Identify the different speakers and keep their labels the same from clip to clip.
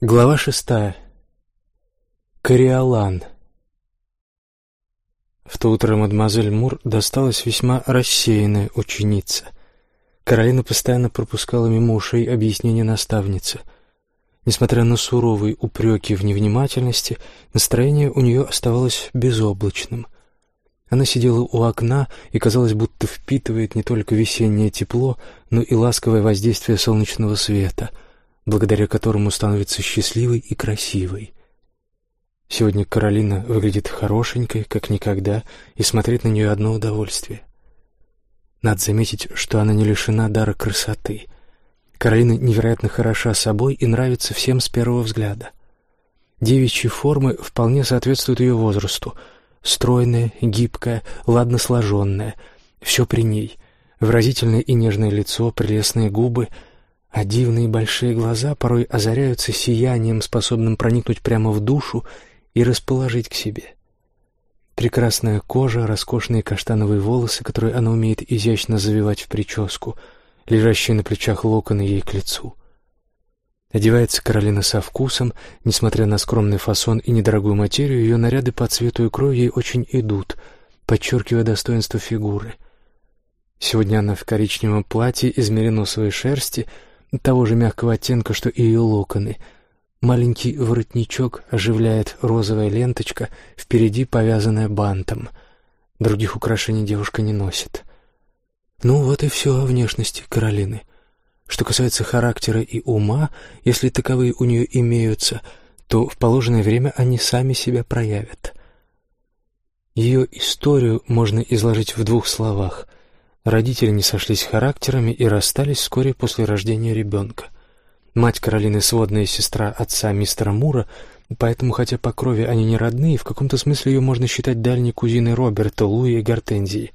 Speaker 1: Глава шестая. Кориолан. В то утро мадемуазель Мур досталась весьма рассеянная ученица. Каролина постоянно пропускала мимо ушей объяснения наставницы. Несмотря на суровые упреки в невнимательности, настроение у нее оставалось безоблачным. Она сидела у окна и, казалось, будто впитывает не только весеннее тепло, но и ласковое воздействие солнечного света — благодаря которому становится счастливой и красивой. Сегодня Каролина выглядит хорошенькой, как никогда, и смотреть на нее одно удовольствие. Надо заметить, что она не лишена дара красоты. Каролина невероятно хороша собой и нравится всем с первого взгляда. Девичьи формы вполне соответствуют ее возрасту. Стройная, гибкая, ладно сложенная. Все при ней. Выразительное и нежное лицо, прелестные губы — а дивные большие глаза порой озаряются сиянием, способным проникнуть прямо в душу и расположить к себе. Прекрасная кожа, роскошные каштановые волосы, которые она умеет изящно завивать в прическу, лежащие на плечах локоны ей к лицу. Одевается Каролина со вкусом, несмотря на скромный фасон и недорогую материю, ее наряды по цвету и крою ей очень идут, подчеркивая достоинство фигуры. Сегодня она в коричневом платье из мериносовой шерсти — того же мягкого оттенка, что и ее локоны. Маленький воротничок оживляет розовая ленточка, впереди повязанная бантом. Других украшений девушка не носит. Ну вот и все о внешности Каролины. Что касается характера и ума, если таковые у нее имеются, то в положенное время они сами себя проявят. Ее историю можно изложить в двух словах — Родители не сошлись характерами и расстались вскоре после рождения ребенка. Мать Каролины — сводная сестра отца мистера Мура, поэтому, хотя по крови они не родные, в каком-то смысле ее можно считать дальней кузиной Роберта, Луи и Гортензии.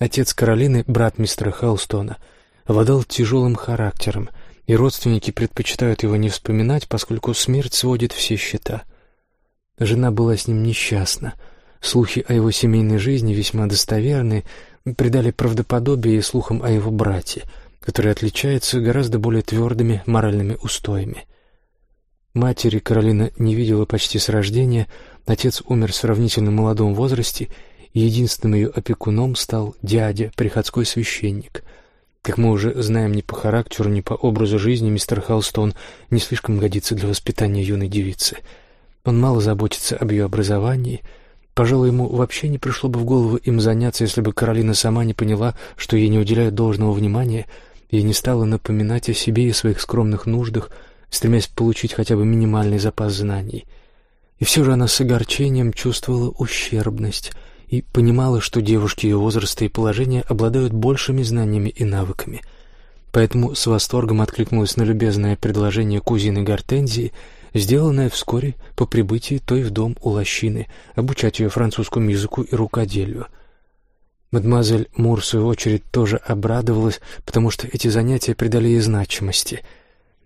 Speaker 1: Отец Каролины, брат мистера Хелстона, обладал тяжелым характером, и родственники предпочитают его не вспоминать, поскольку смерть сводит все счета. Жена была с ним несчастна. Слухи о его семейной жизни весьма достоверны, придали правдоподобие слухам о его брате, который отличается гораздо более твердыми моральными устоями. Матери Каролина не видела почти с рождения, отец умер в сравнительно молодом возрасте, и единственным ее опекуном стал дядя, приходской священник. Как мы уже знаем, ни по характеру, ни по образу жизни мистер Халстон не слишком годится для воспитания юной девицы. Он мало заботится об ее образовании — Пожалуй, ему вообще не пришло бы в голову им заняться, если бы Каролина сама не поняла, что ей не уделяют должного внимания, и не стала напоминать о себе и своих скромных нуждах, стремясь получить хотя бы минимальный запас знаний. И все же она с огорчением чувствовала ущербность и понимала, что девушки ее возраста и положения обладают большими знаниями и навыками. Поэтому с восторгом откликнулась на любезное предложение кузины Гортензии — сделанное вскоре по прибытии той в дом у лощины, обучать ее французскому языку и рукоделию. Мадемуазель Мур, в свою очередь, тоже обрадовалась, потому что эти занятия придали ей значимости.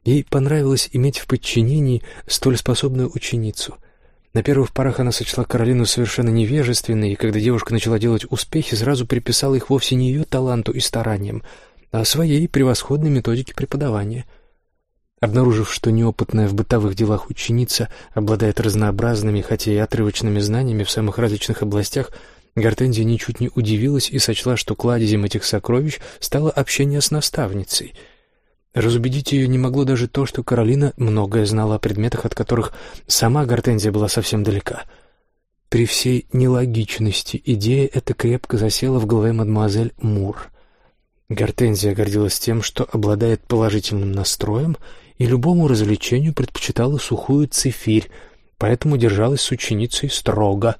Speaker 1: Ей понравилось иметь в подчинении столь способную ученицу. На первых порах она сочла Каролину совершенно невежественной, и когда девушка начала делать успехи, сразу приписала их вовсе не ее таланту и стараниям, а своей превосходной методике преподавания — Обнаружив, что неопытная в бытовых делах ученица обладает разнообразными, хотя и отрывочными знаниями в самых различных областях, Гортензия ничуть не удивилась и сочла, что кладезем этих сокровищ стало общение с наставницей. Разубедить ее не могло даже то, что Каролина многое знала о предметах, от которых сама Гортензия была совсем далека. При всей нелогичности идея эта крепко засела в голове мадемуазель Мур. Гортензия гордилась тем, что обладает положительным настроем — и любому развлечению предпочитала сухую цифирь, поэтому держалась с ученицей строго.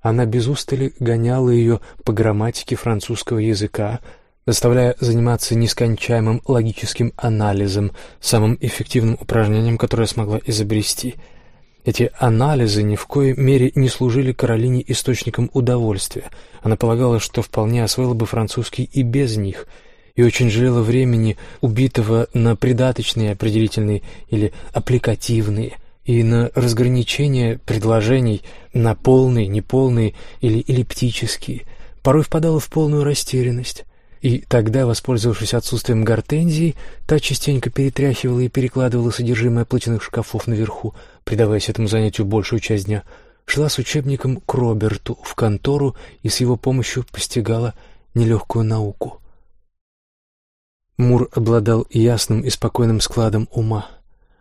Speaker 1: Она без устали гоняла ее по грамматике французского языка, заставляя заниматься нескончаемым логическим анализом, самым эффективным упражнением, которое смогла изобрести. Эти анализы ни в коей мере не служили Каролине источником удовольствия. Она полагала, что вполне освоила бы французский и без них — и очень жалела времени, убитого на придаточные определительные или аппликативные, и на разграничение предложений на полные, неполные или эллиптические. Порой впадала в полную растерянность. И тогда, воспользовавшись отсутствием гортензии, та частенько перетряхивала и перекладывала содержимое платяных шкафов наверху, предаваясь этому занятию большую часть дня, шла с учебником к Роберту в контору и с его помощью постигала нелегкую науку. Мур обладал ясным и спокойным складом ума.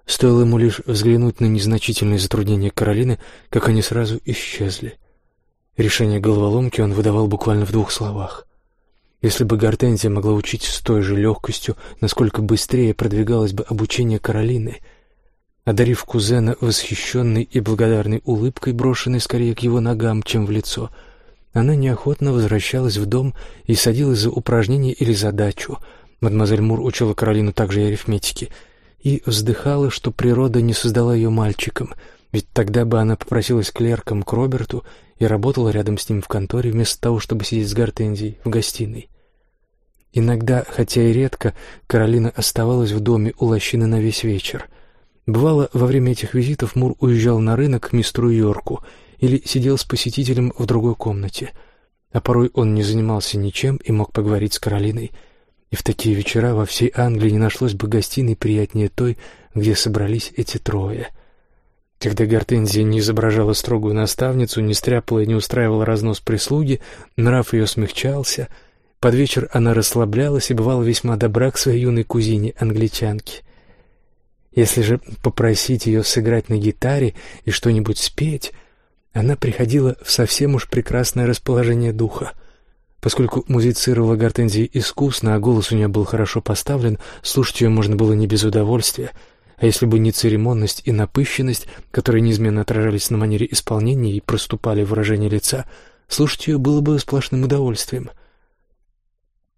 Speaker 1: Стоило ему лишь взглянуть на незначительные затруднения Каролины, как они сразу исчезли. Решение головоломки он выдавал буквально в двух словах. Если бы Гортензия могла учить с той же легкостью, насколько быстрее продвигалось бы обучение Каролины, одарив кузена восхищенной и благодарной улыбкой, брошенной скорее к его ногам, чем в лицо, она неохотно возвращалась в дом и садилась за упражнение или задачу. Мадемуазель Мур учила Каролину также и арифметике, и вздыхала, что природа не создала ее мальчиком, ведь тогда бы она попросилась клерком к Роберту и работала рядом с ним в конторе, вместо того, чтобы сидеть с Гортензией в гостиной. Иногда, хотя и редко, Каролина оставалась в доме у лощины на весь вечер. Бывало, во время этих визитов Мур уезжал на рынок к мистеру Йорку или сидел с посетителем в другой комнате. А порой он не занимался ничем и мог поговорить с Каролиной. И в такие вечера во всей Англии не нашлось бы гостиной приятнее той, где собрались эти трое — когда Гортензия не изображала строгую наставницу, не стряпала и не устраивала разнос прислуги, нрав ее смягчался. Под вечер она расслаблялась и бывала весьма добра к своей юной кузине-англичанке. Если же попросить ее сыграть на гитаре и что-нибудь спеть, она приходила в совсем уж прекрасное расположение духа. Поскольку музицировала Гортензия искусно, а голос у нее был хорошо поставлен, слушать ее можно было не без удовольствия — а если бы не церемонность и напыщенность, которые неизменно отражались на манере исполнения и проступали в выражении лица, слушать ее было бы сплошным удовольствием.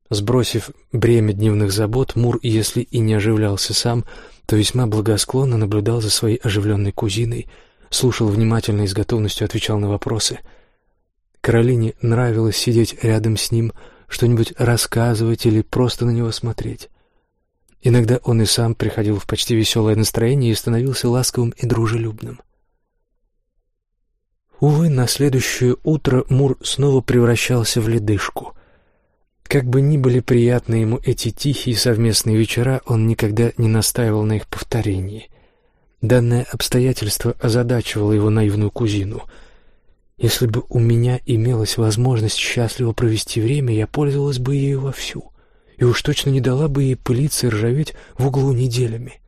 Speaker 1: Сбросив бремя дневных забот, Мур, если и не оживлялся сам, то весьма благосклонно наблюдал за своей оживленной кузиной, слушал внимательно и с готовностью отвечал на вопросы. Каролине нравилось сидеть рядом с ним, что-нибудь рассказывать или просто на него смотреть. Иногда он и сам приходил в почти веселое настроение и становился ласковым и дружелюбным. Увы, на следующее утро Мур снова превращался в ледышку. Как бы ни были приятны ему эти тихие совместные вечера, он никогда не настаивал на их повторении. Данное обстоятельство озадачивало его наивную кузину. «Если бы у меня имелась возможность счастливо провести время, я пользовалась бы ею вовсю и уж точно не дала бы ей пылиться и ржаветь в углу неделями.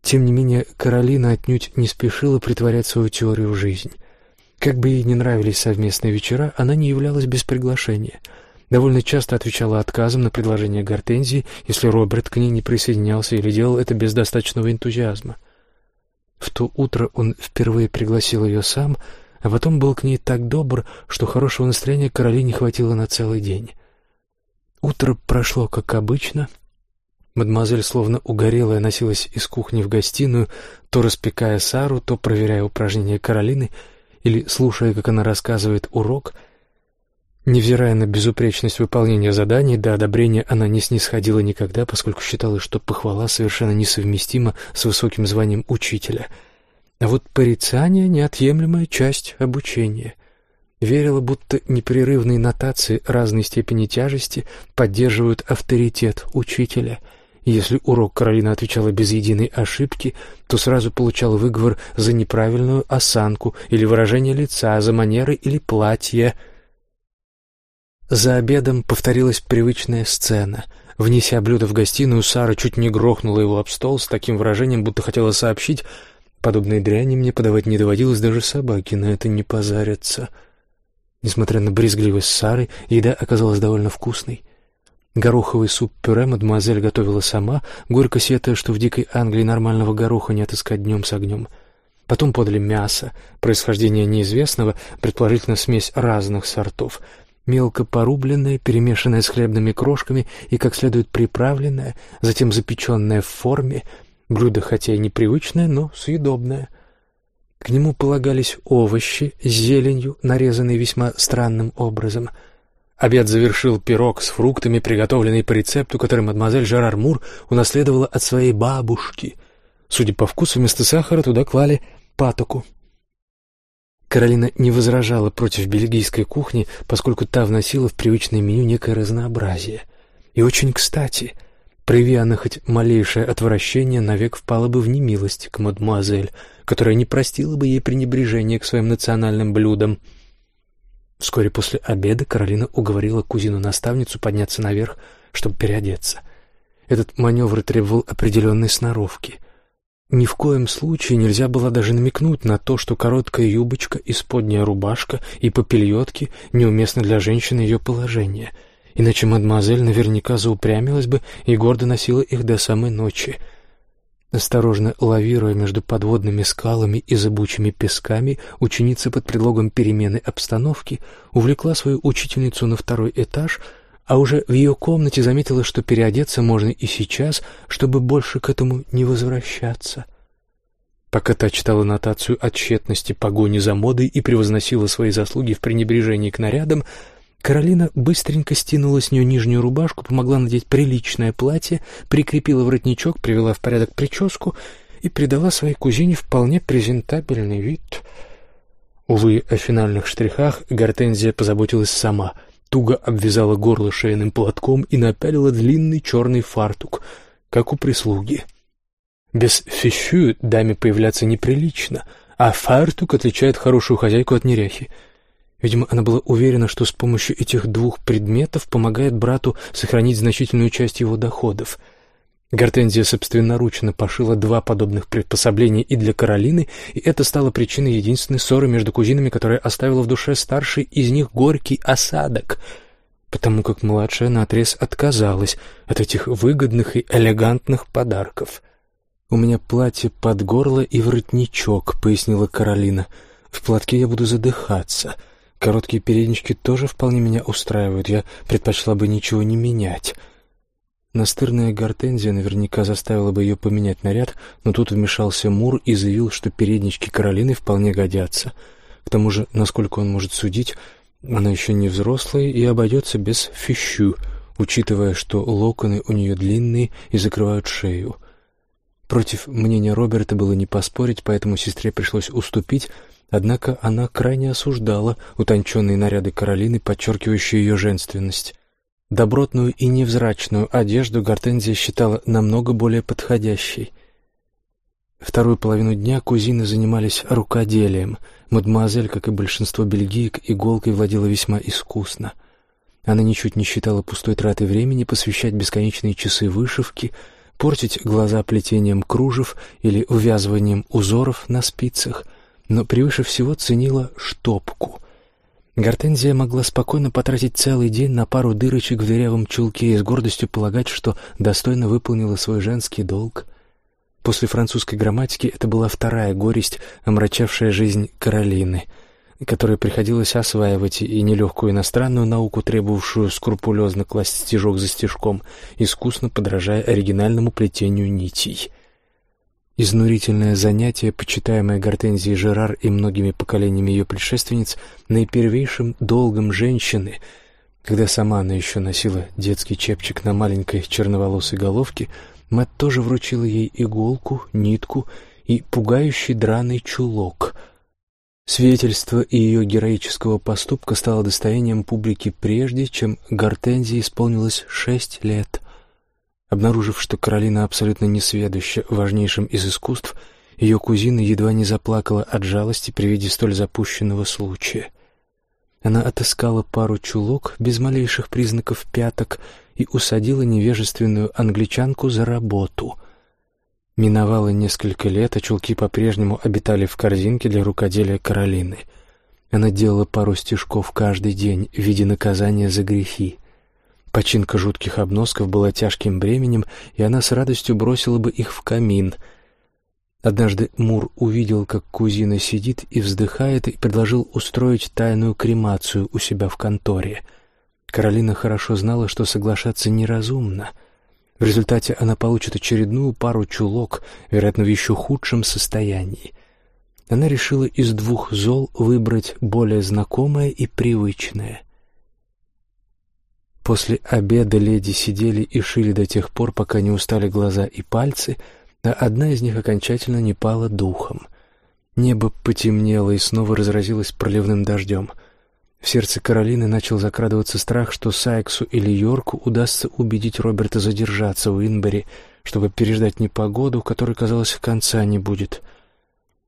Speaker 1: Тем не менее, Каролина отнюдь не спешила притворять свою теорию в жизнь. Как бы ей не нравились совместные вечера, она не являлась без приглашения. Довольно часто отвечала отказом на предложение Гортензии, если Роберт к ней не присоединялся или делал это без достаточного энтузиазма. В то утро он впервые пригласил ее сам, а потом был к ней так добр, что хорошего настроения Каролине хватило на целый день. Утро прошло как обычно. Мадемуазель, словно угорелая, носилась из кухни в гостиную, то распекая Сару, то проверяя упражнения Каролины или слушая, как она рассказывает урок. Невзирая на безупречность выполнения заданий, до одобрения она не снисходила никогда, поскольку считала, что похвала совершенно несовместима с высоким званием учителя. А вот порицание — неотъемлемая часть обучения — верила, будто непрерывные нотации разной степени тяжести поддерживают авторитет учителя. если урок Каролина отвечала без единой ошибки, то сразу получала выговор за неправильную осанку или выражение лица, за манеры или платье. За обедом повторилась привычная сцена. Внеся блюдо в гостиную, Сара чуть не грохнула его об стол с таким выражением, будто хотела сообщить, подобные дряни мне подавать не доводилось, даже собаки на это не позарятся. — Несмотря на брезгливость Сары, еда оказалась довольно вкусной. Гороховый суп-пюре мадемуазель готовила сама, горько сетуя, что в дикой Англии нормального гороха не отыскать днем с огнем. Потом подали мясо, происхождение неизвестного, предположительно смесь разных сортов, мелко порубленное, перемешанное с хлебными крошками и как следует приправленное, затем запеченное в форме, блюдо хотя и непривычное, но съедобное. К нему полагались овощи с зеленью, нарезанные весьма странным образом. Обед завершил пирог с фруктами, приготовленный по рецепту, который мадемуазель Жерар Мур унаследовала от своей бабушки. Судя по вкусу, вместо сахара туда клали патоку. Каролина не возражала против бельгийской кухни, поскольку та вносила в привычное меню некое разнообразие. И очень кстати, прояви она хоть малейшее отвращение, навек впала бы в немилость к мадемуазель, которая не простила бы ей пренебрежение к своим национальным блюдам. Вскоре после обеда Каролина уговорила кузину-наставницу подняться наверх, чтобы переодеться. Этот маневр требовал определенной сноровки — ни в коем случае нельзя было даже намекнуть на то, что короткая юбочка, исподняя рубашка и попельотки неуместны для женщины ее положения, иначе мадемуазель наверняка заупрямилась бы и гордо носила их до самой ночи. Осторожно лавируя между подводными скалами и зыбучими песками, ученица под предлогом перемены обстановки увлекла свою учительницу на второй этаж — а уже в ее комнате заметила, что переодеться можно и сейчас, чтобы больше к этому не возвращаться. Пока та читала нотацию о тщетности погони за модой и превозносила свои заслуги в пренебрежении к нарядам, Каролина быстренько стянула с нее нижнюю рубашку, помогла надеть приличное платье, прикрепила воротничок, привела в порядок прическу и придала своей кузине вполне презентабельный вид. Увы, о финальных штрихах Гортензия позаботилась сама — туго обвязала горло шейным платком и напялила длинный черный фартук, как у прислуги. Без фищу даме появляться неприлично, а фартук отличает хорошую хозяйку от неряхи. Видимо, она была уверена, что с помощью этих двух предметов помогает брату сохранить значительную часть его доходов — Гортензия собственноручно пошила два подобных приспособления и для Каролины, и это стало причиной единственной ссоры между кузинами, которая оставила в душе старшей из них горький осадок, потому как младшая наотрез отказалась от этих выгодных и элегантных подарков. «У меня платье под горло и воротничок», — пояснила Каролина. «В платке я буду задыхаться. Короткие переднички тоже вполне меня устраивают. Я предпочла бы ничего не менять». Настырная гортензия наверняка заставила бы ее поменять наряд, но тут вмешался Мур и заявил, что переднички Каролины вполне годятся. К тому же, насколько он может судить, она еще не взрослая и обойдется без фищу, учитывая, что локоны у нее длинные и закрывают шею. Против мнения Роберта было не поспорить, поэтому сестре пришлось уступить, однако она крайне осуждала утонченные наряды Каролины, подчеркивающие ее женственность. Добротную и невзрачную одежду Гортензия считала намного более подходящей. Вторую половину дня кузины занимались рукоделием. Мадемуазель, как и большинство бельгиек, иголкой владела весьма искусно. Она ничуть не считала пустой тратой времени посвящать бесконечные часы вышивки, портить глаза плетением кружев или увязыванием узоров на спицах, но превыше всего ценила штопку — Гортензия могла спокойно потратить целый день на пару дырочек в дырявом чулке и с гордостью полагать, что достойно выполнила свой женский долг. После французской грамматики это была вторая горесть, омрачавшая жизнь Каролины, которой приходилось осваивать и нелегкую иностранную науку, требовавшую скрупулезно класть стежок за стежком, искусно подражая оригинальному плетению нитей — Изнурительное занятие, почитаемое Гортензией Жерар и многими поколениями ее предшественниц, наипервейшим долгом женщины, когда сама она еще носила детский чепчик на маленькой черноволосой головке, мать тоже вручила ей иголку, нитку и пугающий драный чулок. Свидетельство ее героического поступка стало достоянием публики прежде, чем Гортензии исполнилось шесть лет — Обнаружив, что Каролина абсолютно несведуща в важнейшем из искусств, ее кузина едва не заплакала от жалости при виде столь запущенного случая. Она отыскала пару чулок без малейших признаков пяток и усадила невежественную англичанку за работу. Миновало несколько лет, а чулки по-прежнему обитали в корзинке для рукоделия Каролины. Она делала пару стежков каждый день в виде наказания за грехи. Починка жутких обносков была тяжким бременем, и она с радостью бросила бы их в камин. Однажды Мур увидел, как кузина сидит и вздыхает, и предложил устроить тайную кремацию у себя в конторе. Каролина хорошо знала, что соглашаться неразумно. В результате она получит очередную пару чулок, вероятно, в еще худшем состоянии. Она решила из двух зол выбрать более знакомое и привычное. После обеда леди сидели и шили до тех пор, пока не устали глаза и пальцы, а одна из них окончательно не пала духом. Небо потемнело и снова разразилось проливным дождем. В сердце Каролины начал закрадываться страх, что Сайксу или Йорку удастся убедить Роберта задержаться в Инбери, чтобы переждать непогоду, которой, казалось, конца не будет.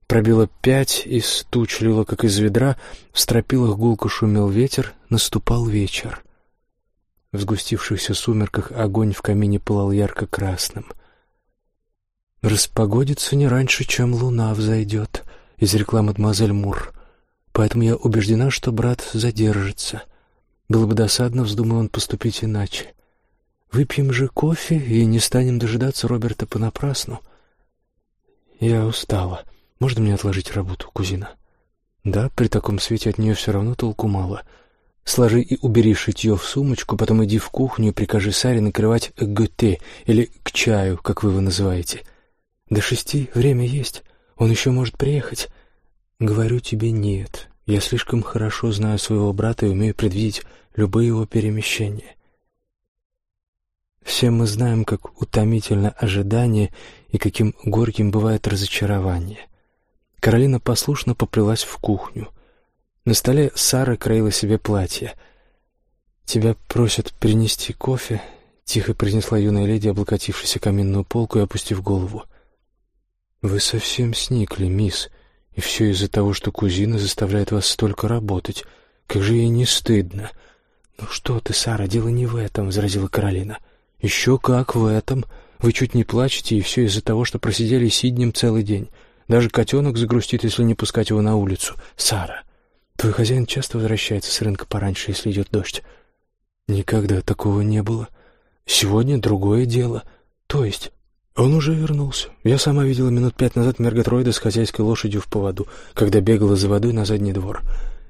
Speaker 1: Пробило пять, из туч лило, как из ведра, в стропилах гулко шумел ветер, наступал вечер. В сгустившихся сумерках огонь в камине пылал ярко-красным. «Распогодится не раньше, чем луна взойдет», — изрекла мадемуазель Мур. «Поэтому я убеждена, что брат задержится. Было бы досадно, вздумал он поступить иначе. Выпьем же кофе и не станем дожидаться Роберта понапрасну. Я устала. Можно мне отложить работу, кузина? Да, при таком свете от нее все равно толку мало. Сложи и убери шитье в сумочку, потом иди в кухню и прикажи Саре накрывать к гюте или к чаю, как вы его называете. До шести время есть. Он еще может приехать. Говорю тебе нет. Я слишком хорошо знаю своего брата и умею предвидеть любые его перемещения. Все мы знаем, как утомительно ожидание и каким горьким бывает разочарование. Каролина послушно поплелась в кухню. На столе Сара краила себе платье. «Тебя просят принести кофе», — тихо произнесла юная леди, облокотившись о каминную полку и опустив голову. «Вы совсем сникли, мисс, и все из-за того, что кузина заставляет вас столько работать. Как же ей не стыдно!» «Ну что ты, Сара, дело не в этом», — возразила Каролина. «Еще как в этом. Вы чуть не плачете, и все из-за того, что просидели сиднем целый день. Даже котенок загрустит, если не пускать его на улицу. Сара, твой хозяин часто возвращается с рынка пораньше, если идет дождь?» «Никогда такого не было. Сегодня другое дело. То есть...» «Он уже вернулся. Я сама видела минут пять назад Мерготроида с хозяйской лошадью в поводу, когда бегала за водой на задний двор.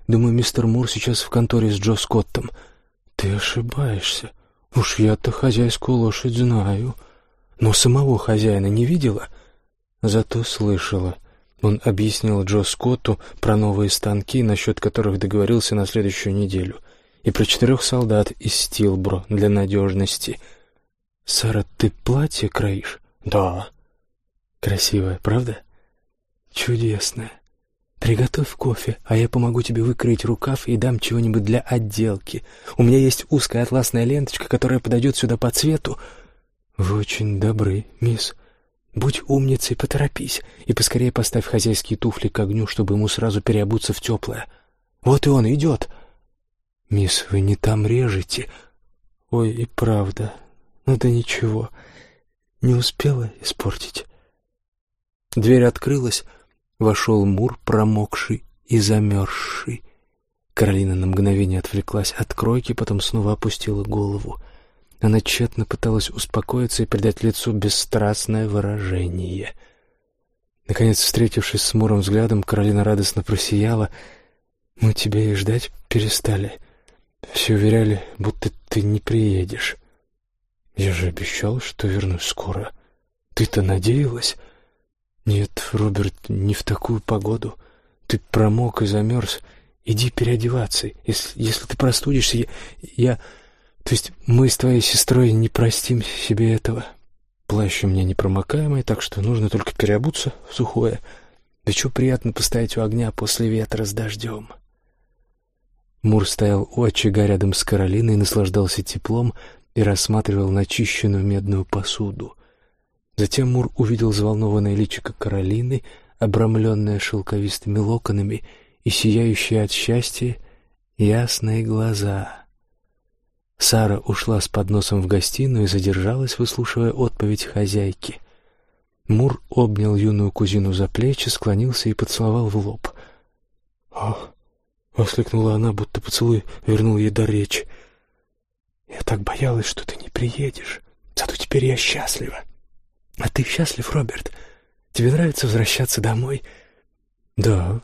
Speaker 1: Думаю, мистер Мур сейчас в конторе с Джо Скоттом». «Ты ошибаешься. Уж я-то хозяйскую лошадь знаю, но самого хозяина не видела, зато слышала. Он объяснил Джо Скотту про новые станки, насчет которых договорился на следующую неделю, и про четырех солдат из Стилбро для надежности. «Сара, ты платье кроишь?» «Да». «Красивое, правда?» «Чудесное. «Приготовь кофе, а я помогу тебе выкроить рукав и дам чего-нибудь для отделки. У меня есть узкая атласная ленточка, которая подойдет сюда по цвету». «Вы очень добры, мисс. Будь умницей, поторопись, и поскорее поставь хозяйские туфли к огню, чтобы ему сразу переобуться в теплое. Вот и он идет». «Мисс, вы не там режете». «Ой, и правда. Ну да ничего. Не успела испортить». Дверь открылась, вошел Мур, промокший и замерзший. Каролина на мгновение отвлеклась от кройки, потом снова опустила голову. Она тщетно пыталась успокоиться и придать лицу бесстрастное выражение. Наконец, встретившись с Муром взглядом, Каролина радостно просияла. «Мы тебя и ждать перестали. Все уверяли, будто ты не приедешь. Я же обещал, что вернусь скоро. Ты-то надеялась?» «Нет, Роберт, не в такую погоду. Ты промок и замерз. Иди переодеваться. Если, если ты простудишься, я, я... То есть мы с твоей сестрой не простим себе этого. Плащ у меня непромокаемый, так что нужно только переобуться в сухое. Да что приятно постоять у огня после ветра с дождем». Мур стоял у очага рядом с Каролиной, наслаждался теплом и рассматривал начищенную медную посуду. Затем Мур увидел взволнованное личико Каролины, обрамленное шелковистыми локонами и сияющие от счастья ясные глаза. Сара ушла с подносом в гостиную и задержалась, выслушивая отповедь хозяйки. Мур обнял юную кузину за плечи, склонился и поцеловал в лоб. «Ох!» — воскликнула она, будто поцелуй вернул ей до речи. «Я так боялась, что ты не приедешь, зато теперь я счастлива. «А ты счастлив, Роберт? Тебе нравится возвращаться домой?» «Да,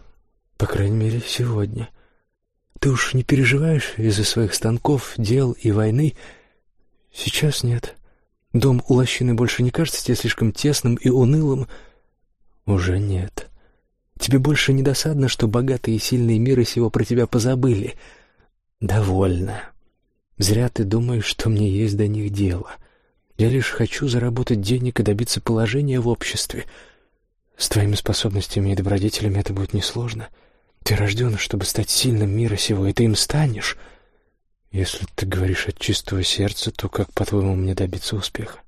Speaker 1: по крайней мере, сегодня. Ты уж не переживаешь из-за своих станков, дел и войны?» «Сейчас нет. Дом у лощины больше не кажется тебе слишком тесным и унылым?» «Уже нет. Тебе больше не досадно, что богатые и сильные миры сего про тебя позабыли?» «Довольно. Зря ты думаешь, что мне есть до них дело». Я лишь хочу заработать денег и добиться положения в обществе. С твоими способностями и добродетелями это будет несложно. Ты рожден, чтобы стать сильным мира сего, и ты им станешь. Если ты говоришь от чистого сердца, то как, по-твоему, мне добиться успеха?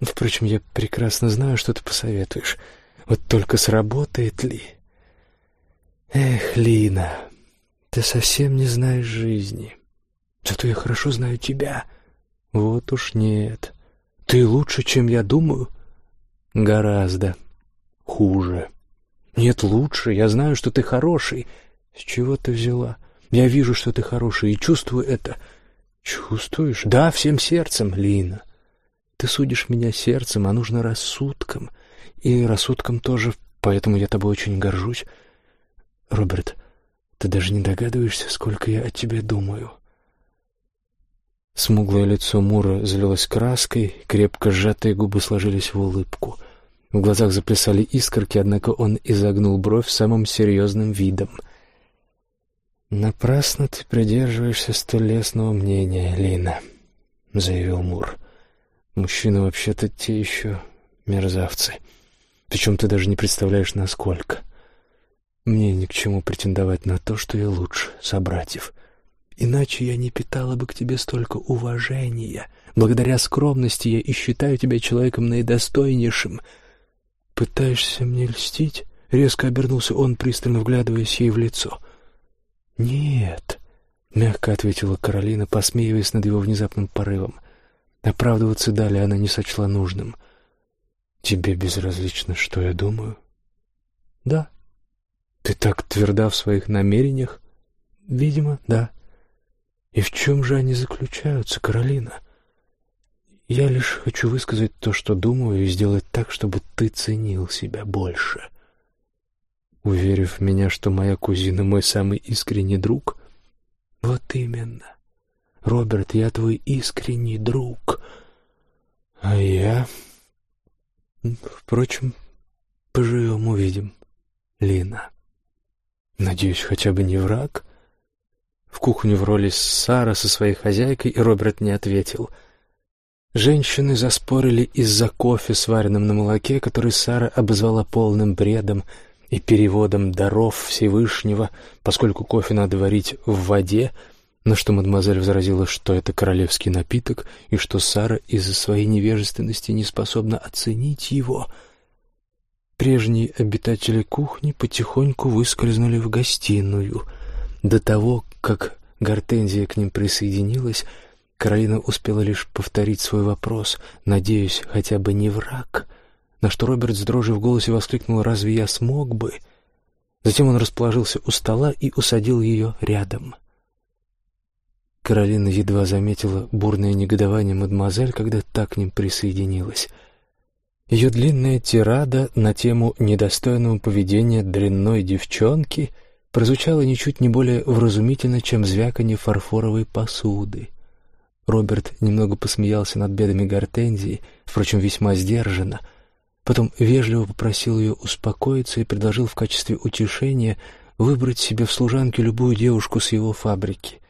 Speaker 1: Впрочем, я прекрасно знаю, что ты посоветуешь. Вот только сработает ли? Эх, Лина, ты совсем не знаешь жизни. Зато я хорошо знаю тебя. Вот уж нет. Ты лучше, чем я думаю? Гораздо хуже. Нет, лучше. Я знаю, что ты хороший. С чего ты взяла? Я вижу, что ты хороший, и чувствую это. Чувствуешь? Да, всем сердцем, Лина. Ты судишь меня сердцем, а нужно рассудком. И рассудком тоже, поэтому я тобой очень горжусь. Роберт, ты даже не догадываешься, сколько я о тебе думаю. Смуглое лицо Мура залилось краской, крепко сжатые губы сложились в улыбку. В глазах заплясали искорки, однако он изогнул бровь самым серьезным видом. «Напрасно ты придерживаешься столь лестного мнения, Лина», — заявил Мур. «Мужчины вообще-то те еще мерзавцы. Причем ты даже не представляешь, насколько. Мне ни к чему претендовать на то, что я лучше собратьев». Иначе я не питала бы к тебе столько уважения. Благодаря скромности я и считаю тебя человеком наидостойнейшим. Пытаешься мне льстить? Резко обернулся он, пристально вглядываясь ей в лицо. Нет, мягко ответила Каролина, посмеиваясь над его внезапным порывом. Оправдываться далее она не сочла нужным. Тебе безразлично, что я думаю? Да. Ты так тверда в своих намерениях? Видимо, да. И в чем же они заключаются, Каролина? Я лишь хочу высказать то, что думаю, и сделать так, чтобы ты ценил себя больше. Уверив меня, что моя кузина мой самый искренний друг. Вот именно. Роберт, я твой искренний друг. А я... Впрочем, поживем, увидим. Лина. Надеюсь, хотя бы не враг? — в кухню вролись Сара со своей хозяйкой, и Роберт не ответил. Женщины заспорили из-за кофе, сваренным на молоке, который Сара обозвала полным бредом и переводом даров Всевышнего, поскольку кофе надо варить в воде, на что мадемуазель возразила, что это королевский напиток, и что Сара из-за своей невежественности не способна оценить его. Прежние обитатели кухни потихоньку выскользнули в гостиную. До того, как Гортензия к ним присоединилась, Каролина успела лишь повторить свой вопрос, надеюсь, хотя бы не враг, на что Роберт с дрожью в голосе воскликнул «Разве я смог бы?». Затем он расположился у стола и усадил ее рядом. Каролина едва заметила бурное негодование мадемуазель, когда так к ним присоединилась. Ее длинная тирада на тему недостойного поведения дрянной девчонки — прозвучало ничуть не более вразумительно, чем звяканье фарфоровой посуды. Роберт немного посмеялся над бедами Гортензии, впрочем, весьма сдержанно. Потом вежливо попросил ее успокоиться и предложил в качестве утешения выбрать себе в служанке любую девушку с его фабрики.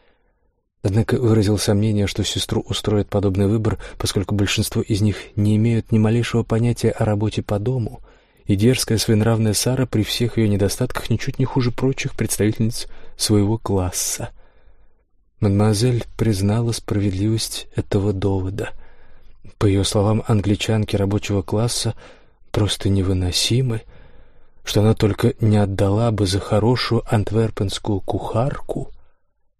Speaker 1: Однако выразил сомнение, что сестру устроит подобный выбор, поскольку большинство из них не имеют ни малейшего понятия о работе по дому — и дерзкая своенравная Сара при всех ее недостатках ничуть не хуже прочих представительниц своего класса. Мадемуазель признала справедливость этого довода. По ее словам, англичанки рабочего класса просто невыносимы, что она только не отдала бы за хорошую антверпенскую кухарку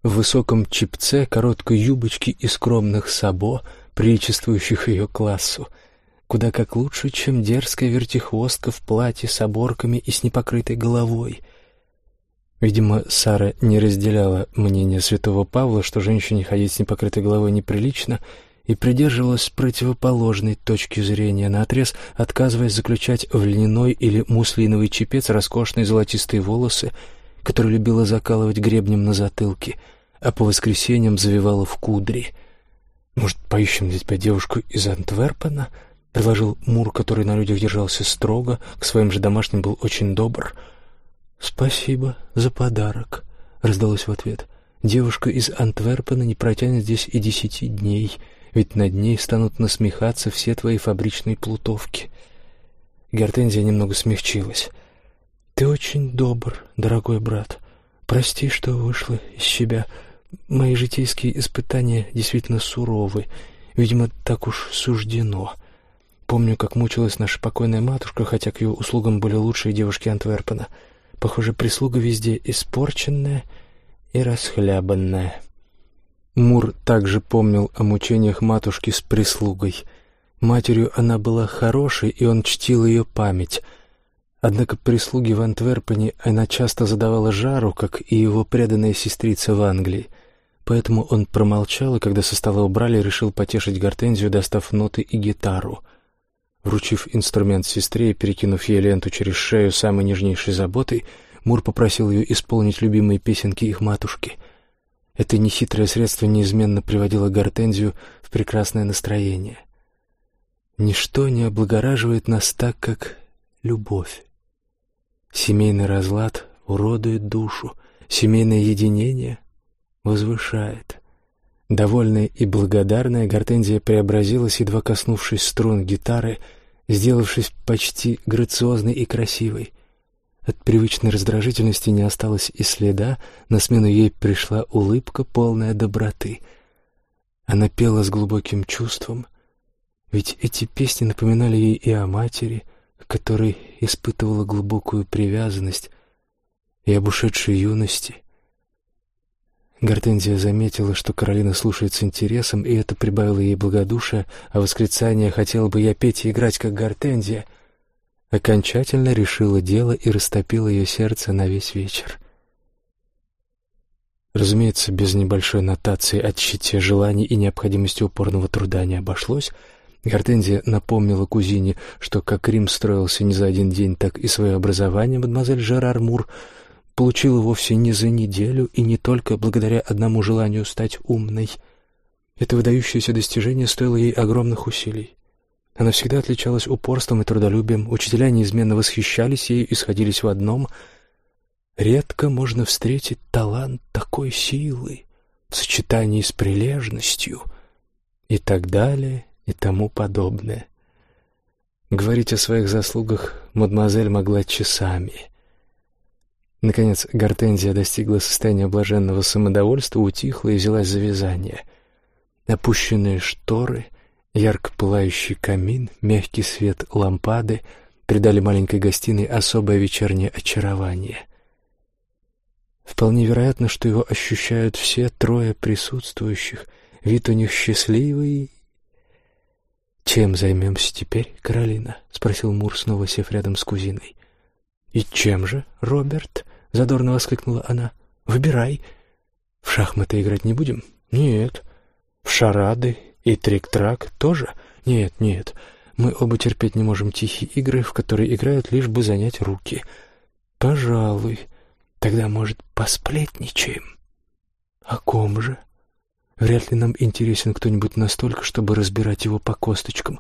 Speaker 1: в высоком чипце, короткой юбочке и скромных сабо, приличествующих ее классу — куда как лучше, чем дерзкая вертихвостка в платье с оборками и с непокрытой головой. Видимо, Сара не разделяла мнение святого Павла, что женщине ходить с непокрытой головой неприлично, и придерживалась противоположной точки зрения, наотрез отказываясь заключать в льняной или муслиновый чепец роскошные золотистые волосы, которые любила закалывать гребнем на затылке, а по воскресеньям завивала в кудри. «Может, поищем для тебя девушку из Антверпена?» предложил Мур, который на людях держался строго, к своим же домашним был очень добр. «Спасибо за подарок», — раздалось в ответ. «Девушка из Антверпена не протянет здесь и десяти дней, ведь над ней станут насмехаться все твои фабричные плутовки». Гортензия немного смягчилась. «Ты очень добр, дорогой брат. Прости, что вышла из себя. Мои житейские испытания действительно суровы. Видимо, так уж суждено. Помню, как мучилась наша покойная матушка, хотя к ее услугам были лучшие девушки Антверпена. Похоже, прислуга везде испорченная и расхлябанная». Мур также помнил о мучениях матушки с прислугой. Матерью она была хорошей, и он чтил ее память. Однако прислуги в Антверпене она часто задавала жару, как и его преданная сестрица в Англии. Поэтому он промолчал, и когда со стола убрали, решил потешить гортензию, достав ноты и гитару. Вручив инструмент сестре и перекинув ей ленту через шею самой нежнейшей заботой, Мур попросил ее исполнить любимые песенки их матушки — это нехитрое средство неизменно приводило Гортензию в прекрасное настроение. Ничто не облагораживает нас так, как любовь. Семейный разлад уродует душу, семейное единение возвышает. Довольная и благодарная, Гортензия преобразилась, едва коснувшись струн гитары, сделавшись почти грациозной и красивой — от привычной раздражительности не осталось и следа, на смену ей пришла улыбка, полная доброты. Она пела с глубоким чувством, ведь эти песни напоминали ей и о матери, которой испытывала глубокую привязанность, и об ушедшей юности. Гортензия заметила, что Каролина слушает с интересом, и это прибавило ей благодушия, а восклицание «хотела бы я петь и играть, как Гортензия» окончательно решила дело и растопила ее сердце на весь вечер. Разумеется, без небольшой нотации о тщете желаний и необходимости упорного труда не обошлось. Гортензия напомнила кузине, что как Рим строился не за один день, так и свое образование мадемуазель Жерар Мур получила вовсе не за неделю и не только благодаря одному желанию стать умной. Это выдающееся достижение стоило ей огромных усилий. Она всегда отличалась упорством и трудолюбием, учителя неизменно восхищались ею и сходились в одном. Редко можно встретить талант такой силы в сочетании с прилежностью и так далее и тому подобное. Говорить о своих заслугах мадемуазель могла часами. Наконец, Гортензия достигла состояния блаженного самодовольства, утихла и взялась за вязание. Опущенные шторы — Ярко пылающий камин, мягкий свет лампады придали маленькой гостиной особое вечернее очарование. Вполне вероятно, что его ощущают все трое присутствующих. Вид у них счастливый. «Чем займемся теперь, Каролина?» — спросил Мур, снова сев рядом с кузиной. «И чем же, Роберт?» — задорно воскликнула она. «Выбирай. В шахматы играть не будем?» «Нет. В шарады и трик-трак тоже? Нет, нет. Мы оба терпеть не можем тихие игры, в которые играют лишь бы занять руки. Пожалуй. Тогда, может, посплетничаем? О ком же? Вряд ли нам интересен кто-нибудь настолько, чтобы разбирать его по косточкам.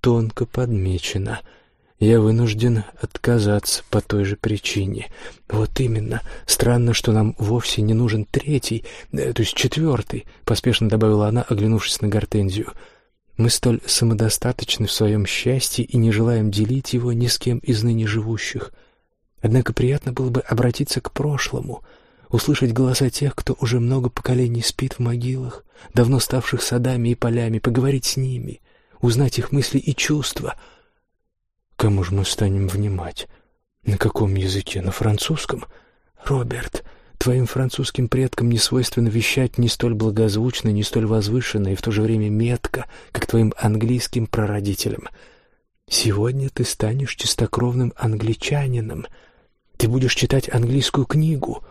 Speaker 1: Тонко подмечено — я вынужден отказаться по той же причине. Вот именно. Странно, что нам вовсе не нужен третий, э, то есть четвертый, поспешно добавила она, оглянувшись на гортензию. Мы столь самодостаточны в своем счастье и не желаем делить его ни с кем из ныне живущих. Однако приятно было бы обратиться к прошлому, услышать голоса тех, кто уже много поколений спит в могилах, давно ставших садами и полями, поговорить с ними, узнать их мысли и чувства — Кому же мы станем внимать? На каком языке? На французском? Роберт, твоим французским предкам не свойственно вещать не столь благозвучно, не столь возвышенно и в то же время метко, как твоим английским прародителям. Сегодня ты станешь чистокровным англичанином. Ты будешь читать английскую книгу.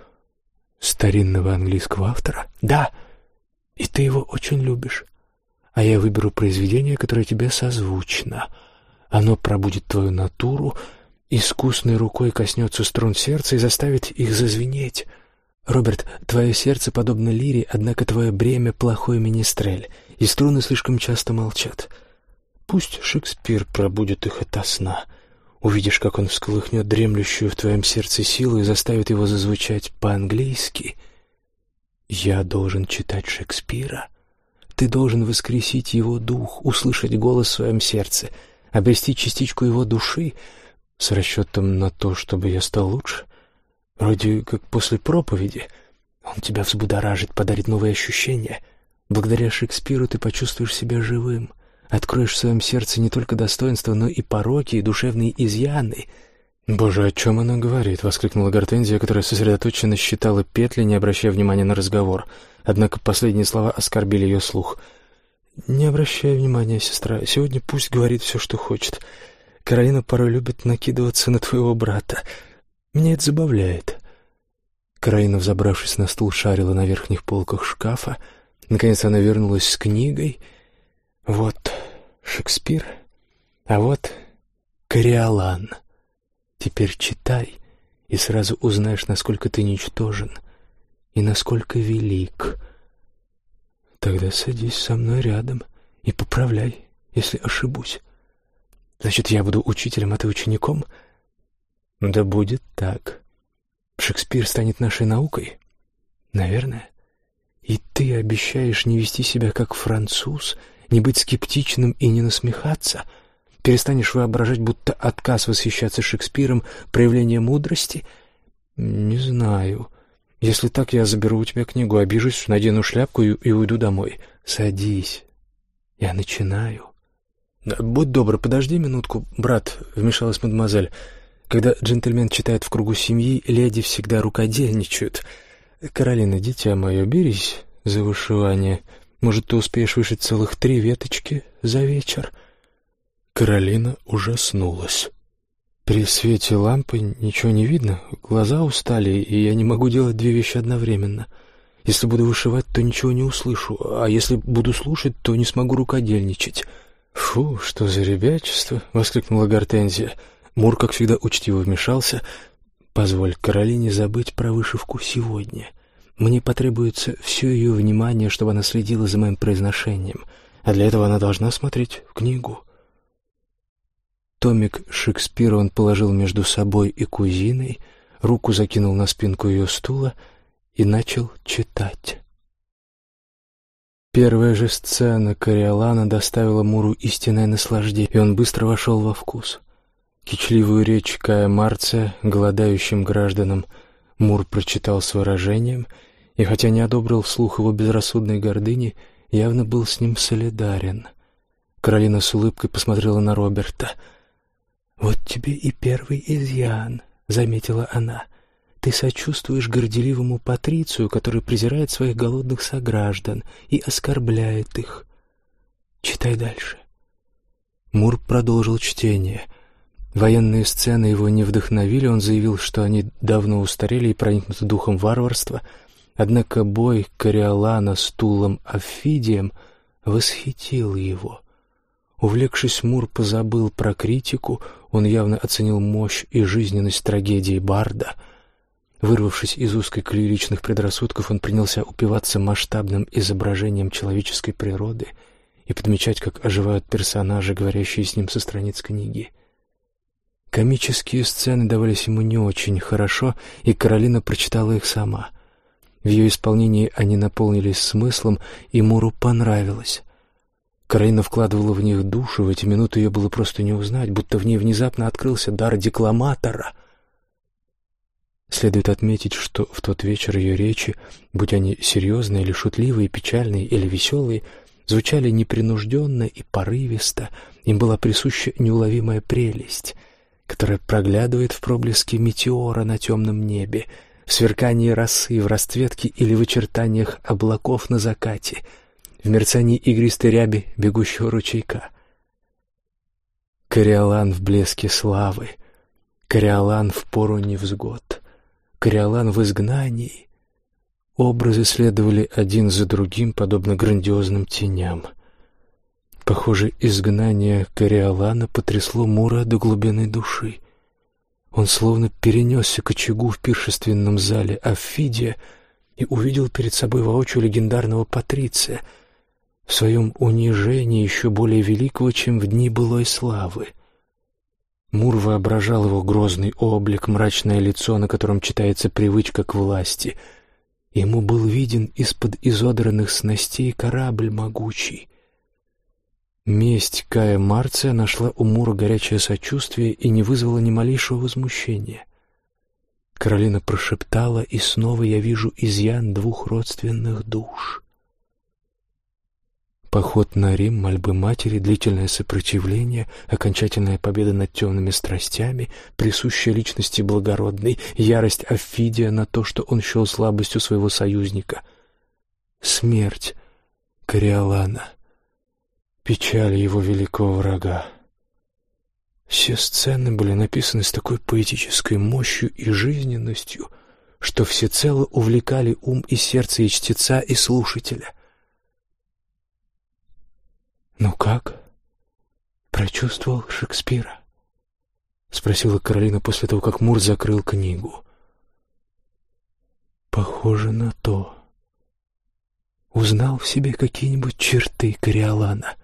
Speaker 1: Старинного английского автора? Да. И ты его очень любишь. А я выберу произведение, которое тебе созвучно — оно пробудит твою натуру, искусной рукой коснется струн сердца и заставит их зазвенеть. Роберт, твое сердце подобно лире, однако твое бремя — плохой министрель, и струны слишком часто молчат. Пусть Шекспир пробудет их ото сна. Увидишь, как он всколыхнет дремлющую в твоем сердце силу и заставит его зазвучать по-английски. Я должен читать Шекспира. Ты должен воскресить его дух, услышать голос в своем сердце — обрести частичку его души с расчетом на то, чтобы я стал лучше. Вроде как после проповеди. Он тебя взбудоражит, подарит новые ощущения. Благодаря Шекспиру ты почувствуешь себя живым, откроешь в своем сердце не только достоинства, но и пороки, и душевные изъяны. «Боже, о чем она говорит?» — воскликнула Гортензия, которая сосредоточенно считала петли, не обращая внимания на разговор. Однако последние слова оскорбили ее слух. «Не обращай внимания, сестра. Сегодня пусть говорит все, что хочет. Каролина порой любит накидываться на твоего брата. Меня это забавляет». Каролина, взобравшись на стул, шарила на верхних полках шкафа. Наконец она вернулась с книгой. Вот Шекспир, а вот Кориолан. Теперь читай, и сразу узнаешь, насколько ты ничтожен и насколько велик. Тогда садись со мной рядом и поправляй, если ошибусь. Значит, я буду учителем, а ты учеником? Да будет так. Шекспир станет нашей наукой? Наверное. И ты обещаешь не вести себя как француз, не быть скептичным и не насмехаться? Перестанешь воображать, будто отказ восхищаться Шекспиром — проявление мудрости? Не знаю. Если так, я заберу у тебя книгу, обижусь, надену шляпку и, и уйду домой. Садись. Я начинаю. «Будь добр, подожди минутку, брат», — вмешалась мадемуазель. «Когда джентльмен читает в кругу семьи, леди всегда рукодельничают. Каролина, дитя мое, берись за вышивание. Может, ты успеешь вышить целых три веточки за вечер?» Каролина ужаснулась. При свете лампы ничего не видно, глаза устали, и я не могу делать две вещи одновременно. Если буду вышивать, то ничего не услышу, а если буду слушать, то не смогу рукодельничать. «Фу, что за ребячество!» — воскликнула Гортензия. Мур, как всегда, учтиво вмешался. «Позволь Каролине забыть про вышивку сегодня. Мне потребуется все ее внимание, чтобы она следила за моим произношением, а для этого она должна смотреть в книгу». Томик Шекспира он положил между собой и кузиной, руку закинул на спинку ее стула и начал читать. Первая же сцена Кориолана доставила Муру истинное наслаждение, и он быстро вошел во вкус. Кичливую речь Кая Марция голодающим гражданам Мур прочитал с выражением, и хотя не одобрил вслух его безрассудной гордыни, явно был с ним солидарен. Каролина с улыбкой посмотрела на Роберта. «Вот тебе и первый изъян», — заметила она. Ты сочувствуешь горделивому патрицию, который презирает своих голодных сограждан и оскорбляет их. Читай дальше. Мур продолжил чтение. Военные сцены его не вдохновили, он заявил, что они давно устарели и проникнуты духом варварства, однако бой Кориолана с Тулом Афидием восхитил его. Увлекшись, Мур позабыл про критику, он явно оценил мощь и жизненность трагедии Барда — Вырвавшись из узкой колеи предрассудков, он принялся упиваться масштабным изображением человеческой природы и подмечать, как оживают персонажи, говорящие с ним со страниц книги. Комические сцены давались ему не очень хорошо, и Каролина прочитала их сама. В ее исполнении они наполнились смыслом, и Муру понравилось. Каролина вкладывала в них душу, в эти минуты ее было просто не узнать, будто в ней внезапно открылся дар декламатора — Следует отметить, что в тот вечер ее речи, будь они серьезные или шутливые, печальные или веселые, звучали непринужденно и порывисто, им была присуща неуловимая прелесть, которая проглядывает в проблеске метеора на темном небе, в сверкании росы, в расцветке или в очертаниях облаков на закате, в мерцании игристой ряби бегущего ручейка. Кориолан в блеске славы, Кориолан в пору невзгод — Кориолан в изгнании. Образы следовали один за другим, подобно грандиозным теням. Похоже, изгнание Кориолана потрясло Мура до глубины души. Он словно перенесся к очагу в пиршественном зале Афидия и увидел перед собой воочию легендарного Патриция в своем унижении еще более великого, чем в дни былой славы. Мур воображал его грозный облик, мрачное лицо, на котором читается привычка к власти. Ему был виден из-под изодранных снастей корабль могучий. Месть Кая Марция нашла у Мура горячее сочувствие и не вызвала ни малейшего возмущения. Каролина прошептала, и снова я вижу изъян двух родственных душ. Поход на Рим, мольбы матери, длительное сопротивление, окончательная победа над темными страстями, присущая личности благородной, ярость Афидия на то, что он счел слабостью своего союзника, смерть Кориолана, печаль его великого врага. Все сцены были написаны с такой поэтической мощью и жизненностью, что всецело увлекали ум и сердце и чтеца, и слушателя. «Ну как? Прочувствовал Шекспира?» — спросила Каролина после того, как Мур закрыл книгу. «Похоже на то. Узнал в себе какие-нибудь черты Кориолана?»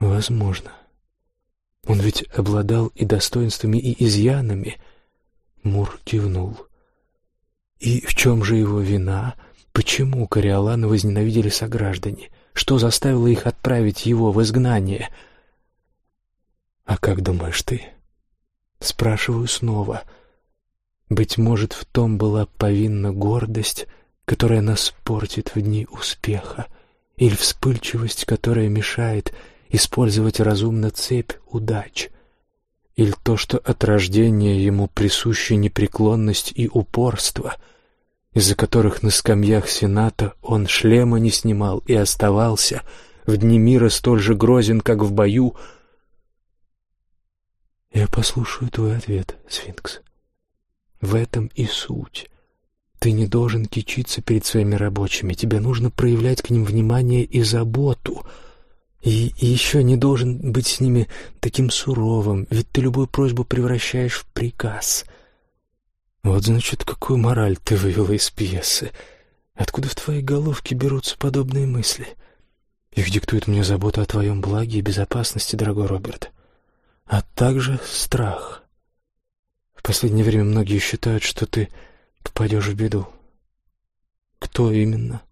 Speaker 1: «Возможно. Он ведь обладал и достоинствами, и изъянами». Мур кивнул. «И в чем же его вина? Почему Кориолана возненавидели сограждане?» Что заставило их отправить его в изгнание? А как думаешь ты? Спрашиваю снова. Быть может, в том была повинна гордость, которая нас портит в дни успеха, или вспыльчивость, которая мешает использовать разумно цепь удач, или то, что от рождения ему присущи непреклонность и упорство — из-за которых на скамьях Сената он шлема не снимал и оставался в дни мира столь же грозен, как в бою. Я послушаю твой ответ, Сфинкс. В этом и суть. Ты не должен кичиться перед своими рабочими, тебе нужно проявлять к ним внимание и заботу. И, еще не должен быть с ними таким суровым, ведь ты любую просьбу превращаешь в приказ — вот, значит, какую мораль ты вывела из пьесы. Откуда в твоей головке берутся подобные мысли? Их диктует мне забота о твоем благе и безопасности, дорогой Роберт. А также страх. В последнее время многие считают, что ты попадешь в беду. Кто именно?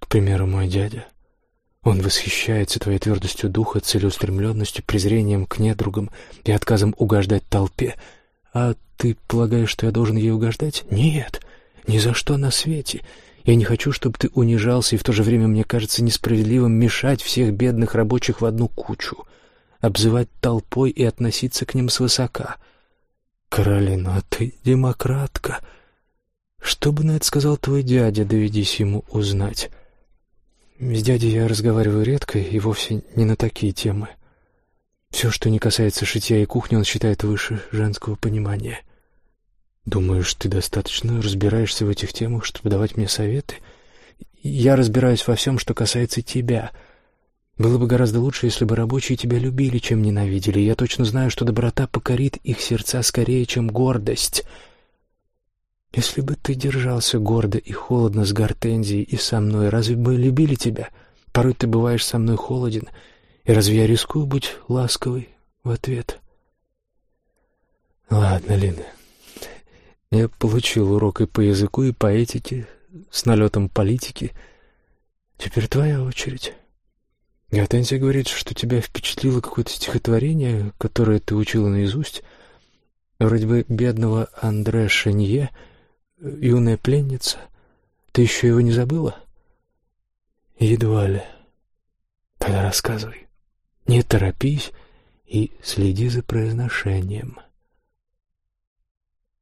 Speaker 1: К примеру, мой дядя. Он восхищается твоей твердостью духа, целеустремленностью, презрением к недругам и отказом угождать толпе — «А ты полагаешь, что я должен ей угождать?» «Нет, ни за что на свете. Я не хочу, чтобы ты унижался, и в то же время мне кажется несправедливым мешать всех бедных рабочих в одну кучу, обзывать толпой и относиться к ним свысока. Каролина, а ты демократка. Что бы на это сказал твой дядя, доведись ему узнать?» С дядей я разговариваю редко и вовсе не на такие темы. Все, что не касается шитья и кухни, он считает выше женского понимания. Думаешь, ты достаточно разбираешься в этих темах, чтобы давать мне советы? Я разбираюсь во всем, что касается тебя. Было бы гораздо лучше, если бы рабочие тебя любили, чем ненавидели. Я точно знаю, что доброта покорит их сердца скорее, чем гордость. Если бы ты держался гордо и холодно с Гортензией и со мной, разве бы любили тебя? Порой ты бываешь со мной холоден — и разве я рискую быть ласковой в ответ? Ладно, Лина. Я получил урок и по языку, и по этике, с налетом политики. Теперь твоя очередь. Гортензия говорит, что тебя впечатлило какое-то стихотворение, которое ты учила наизусть. Вроде бы бедного Андре Шенье, юная пленница. Ты еще его не забыла? Едва ли. Тогда рассказывай. Не торопись и следи за произношением.